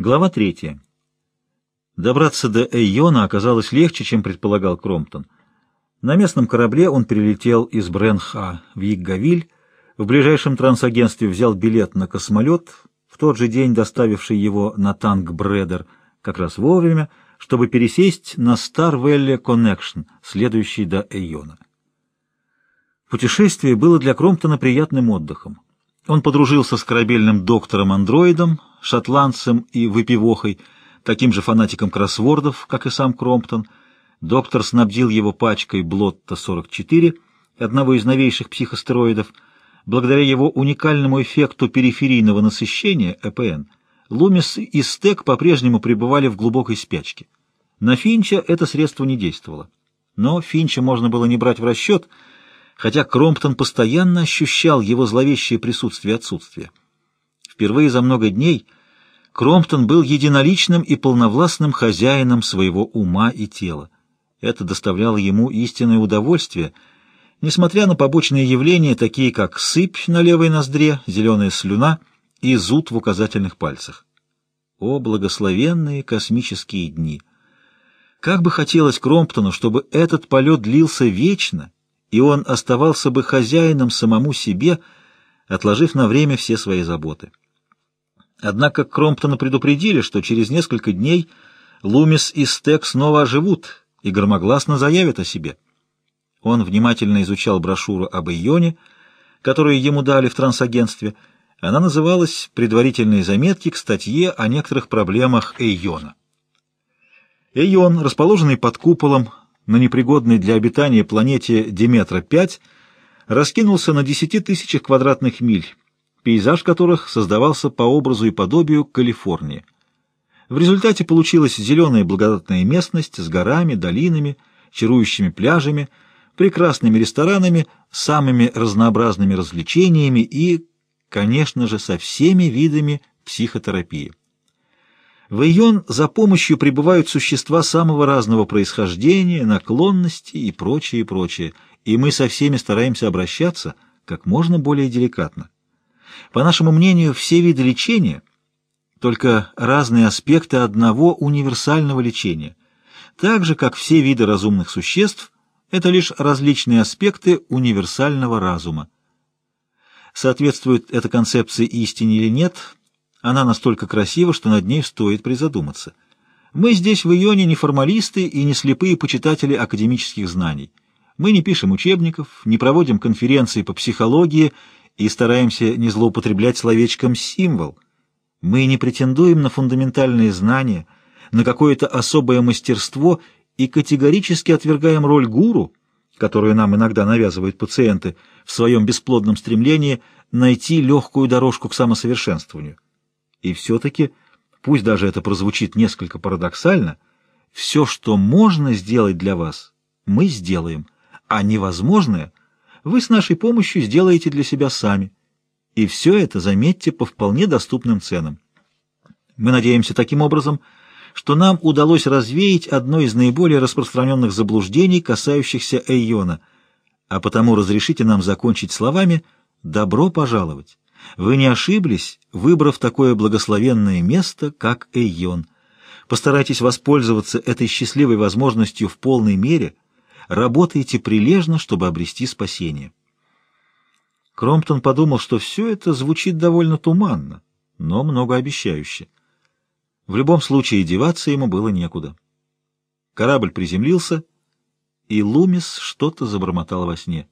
Глава третья. Добраться до Эйона оказалось легче, чем предполагал Кромптон. На местном корабле он прилетел из Бренха в Иггавиль, в ближайшем трансагентстве взял билет на космолет, в тот же день доставивший его на танк Бредер, как раз вовремя, чтобы пересесть на Valley Connection, следующий до Эйона. Путешествие было для Кромптона приятным отдыхом. Он подружился с корабельным доктором-андроидом, шотландцем и выпивохой, таким же фанатиком кроссвордов, как и сам Кромптон. Доктор снабдил его пачкой Блотта-44, одного из новейших психостероидов. Благодаря его уникальному эффекту периферийного насыщения, ЭПН, Лумис и Стек по-прежнему пребывали в глубокой спячке. На Финча это средство не действовало. Но Финча можно было не брать в расчет, хотя Кромптон постоянно ощущал его зловещее присутствие и отсутствие. Впервые за много дней Кромптон был единоличным и полновластным хозяином своего ума и тела. Это доставляло ему истинное удовольствие, несмотря на побочные явления, такие как сыпь на левой ноздре, зеленая слюна и зуд в указательных пальцах. О, благословенные космические дни! Как бы хотелось Кромптону, чтобы этот полет длился вечно, и он оставался бы хозяином самому себе, отложив на время все свои заботы. Однако Кромптона предупредили, что через несколько дней Лумис и Стек снова оживут и громогласно заявят о себе. Он внимательно изучал брошюру об Ионе, которую ему дали в трансагентстве. Она называлась «Предварительные заметки к статье о некоторых проблемах Эйона». Эйон, расположенный под куполом на непригодной для обитания планете Диметра-5, раскинулся на 10 тысячах квадратных миль, пейзаж которых создавался по образу и подобию Калифорнии. В результате получилась зеленая благодатная местность с горами, долинами, чарующими пляжами, прекрасными ресторанами, самыми разнообразными развлечениями и, конечно же, со всеми видами психотерапии. В Ион за помощью прибывают существа самого разного происхождения, наклонности и прочее, прочее, и мы со всеми стараемся обращаться как можно более деликатно. По нашему мнению, все виды лечения — только разные аспекты одного универсального лечения, так же, как все виды разумных существ — это лишь различные аспекты универсального разума. Соответствует эта концепция истине или нет, она настолько красива, что над ней стоит призадуматься. Мы здесь в Ионе не формалисты и не слепые почитатели академических знаний. Мы не пишем учебников, не проводим конференции по психологии и стараемся не злоупотреблять словечком «символ». Мы не претендуем на фундаментальные знания, на какое-то особое мастерство и категорически отвергаем роль гуру, которую нам иногда навязывают пациенты в своем бесплодном стремлении найти легкую дорожку к самосовершенствованию. И все-таки, пусть даже это прозвучит несколько парадоксально, все, что можно сделать для вас, мы сделаем, а невозможное вы с нашей помощью сделаете для себя сами. И все это, заметьте, по вполне доступным ценам. Мы надеемся таким образом, что нам удалось развеять одно из наиболее распространенных заблуждений, касающихся Эйона, а потому разрешите нам закончить словами «добро пожаловать». Вы не ошиблись, выбрав такое благословенное место, как Эйон. Постарайтесь воспользоваться этой счастливой возможностью в полной мере – Работайте прилежно, чтобы обрести спасение. Кромптон подумал, что все это звучит довольно туманно, но многообещающе. В любом случае деваться ему было некуда. Корабль приземлился, и Лумис что-то забормотал во сне.